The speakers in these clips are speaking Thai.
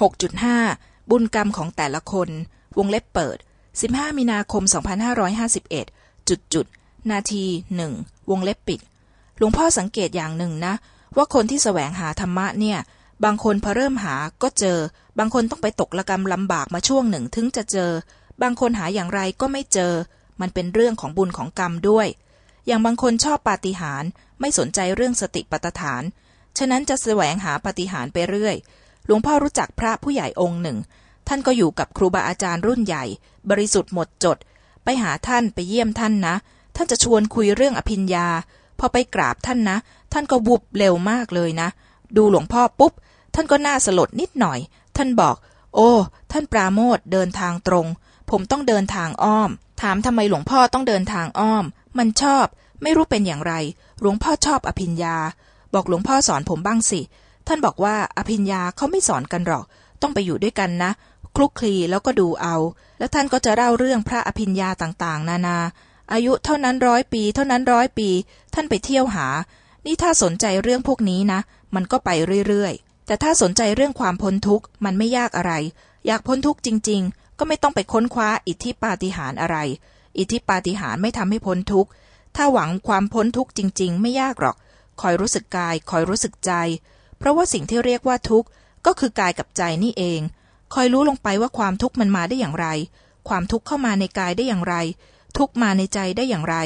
6.5 บุญกรรมของแต่ละคน วงเล็บเปิด 15 มีนาคม 2551 จุดจุด นาทีหนึ่ง วงเล็บปิด หลวงพ่อสังเกตอย่างหนึ่งนะ ว่าคนที่แสวงหาธรรมะเนี่ย บางคนพอเริ่มหาก็เจอ บางคนต้องไปตกละกรรมลำบากมาช่วงหนึ่งถึงจะเจอ บางคนหาอย่างไรก็ไม่เจอ มันเป็นเรื่องของบุญของกรรมด้วย อย่างบางคนชอบปาฏิหาริย์ไม่สนใจเรื่องสติปัฏฐาน ฉะนั้นจะแสวงหาปาฏิหาริย์ไปเรื่อย หลวงพ่อรู้จักพระผู้ใหญ่องค์หนึ่ง ท่านก็อยู่กับครูบาอาจารย์รุ่นใหญ่ บริสุทธิ์หมดจด ไปหาท่านไปเยี่ยมท่านนะ ท่านจะชวนคุยเรื่องอภิญญา พอไปกราบท่านนะ ท่านก็บุบเร็วมากเลยนะ ดูหลวงพ่อปุ๊บ ท่านก็น่าสลดนิดหน่อย ท่านบอก โอ้ ท่านปราโมทเดินทางตรง ผมต้องเดินทางอ้อม ถามทำไมหลวงพ่อต้องเดินทางอ้อม มันชอบ ไม่รู้เป็นอย่างไร หลวงพ่อชอบอภิญญา บอกหลวงพ่อสอนผมบ้างสิ ท่านบอกว่าอภิญญาเขาไม่สอนกันหรอก ต้องไปอยู่ด้วยกันนะ คลุกคลีแล้วก็ดูเอา แล้วท่านก็จะเล่าเรื่องพระอภิญญาต่างๆ นานา อายุเท่านั้นร้อยปี เท่านั้นร้อยปี ท่านไปเที่ยวหา นี่ถ้าสนใจเรื่องพวกนี้นะ มันก็ไปเรื่อยๆ แต่ถ้าสนใจเรื่องความพ้นทุกข์มันไม่ยากอะไร อยากพ้นทุกข์จริง ๆ ก็ไม่ต้องไปค้นคว้าอิทธิปาฏิหาริย์อะไร อิทธิปาฏิหาริย์ไม่ทำให้พ้นทุกข์ถ้าหวังความพ้นทุกข์จริง ๆ ไม่ยากหรอก คอยรู้สึกกาย คอยรู้สึกใจ เพราะว่าสิ่งที่เรียกว่าทุกข์ก็คือกายกับใจนี่เอง คอยรู้ลงไปว่าความทุกข์มันมาได้อย่างไร ความทุกข์เข้ามาในกายได้อย่างไร ทุกข์มาในใจได้อย่างไร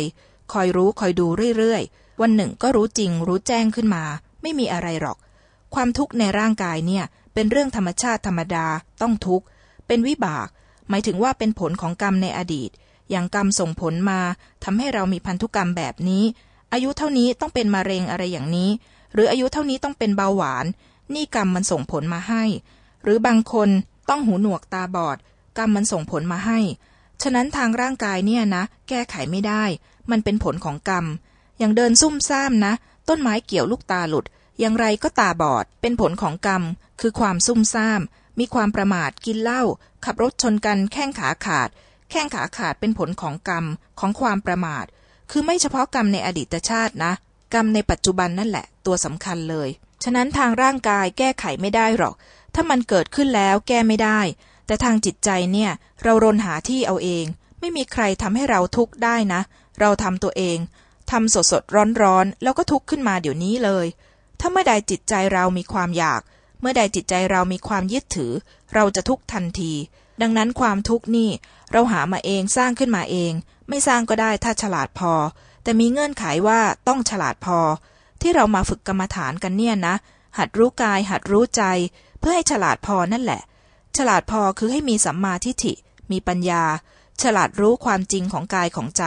คอยรู้คอยดูเรื่อยๆ วันหนึ่งก็รู้จริง รู้แจ้งขึ้นมา ไม่มีอะไรหรอก ความทุกข์ในร่างกายเนี่ย เป็นเรื่องธรรมชาติธรรมดา ต้องทุกข์ เป็นวิบาก หมายถึงว่าเป็นผลของกรรมในอดีต อย่างกรรมส่งผลมาทำให้เรามีพันธุกรรมแบบนี้ อายุเท่านี้ต้องเป็นมะเร็งอะไรอย่างนี้ หรืออายุเท่านี้ต้องเป็นเบาหวาน นี่กรรมมันส่งผลมาให้ หรือบางคนต้องหูหนวกตาบอด กรรมมันส่งผลมาให้ ฉะนั้นทางร่างกายเนี่ยนะ แก้ไขไม่ได้ มันเป็นผลของกรรม อย่างเดินซุ่มซ่ามนะ ต้นไม้เกี่ยวลูกตาหลุด อย่างไรก็ตาบอด เป็นผลของกรรม คือความซุ่มซ่าม มีความประมาท กินเหล้า ขับรถชนกัน แข้งขาขาด แข้งขาขาดเป็นผลของกรรม ของความประมาท คือไม่เฉพาะกรรมในอดีตชาตินะ กรรมในปัจจุบันนั่นแหละ ตัวสำคัญเลย ฉะนั้นทางร่างกายแก้ไขไม่ได้หรอก ถ้ามันเกิดขึ้นแล้วแก้ไม่ได้ แต่ทางจิตใจเนี่ย เรารนหาที่เอาเอง ไม่มีใครทำให้เราทุกข์ได้นะ เราทำตัวเองทำสดสดร้อนร้อนแล้วก็ทุกข์ขึ้นมาเดี๋ยวนี้เลย ถ้าเมื่อใดจิตใจเรามีความอยาก เมื่อใดจิตใจเรามีความยึดถือ เราจะทุกข์ทันที ดังนั้นความทุกข์นี่ เราหามาเองสร้างขึ้นมาเอง ไม่สร้างก็ได้ถ้าฉลาดพอ แต่มีเงื่อนไขว่าต้องฉลาดพอ ที่เรามาฝึกกรรมฐานกันเนี่ยนะ หัดรู้กาย หัดรู้ใจ เพื่อให้ฉลาดพอนั่นแหละ ฉลาดพอคือให้มีสัมมาทิฏฐิ มีปัญญา ฉลาดรู้ความจริงของกายของใจ